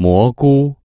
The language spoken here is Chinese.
蘑菇。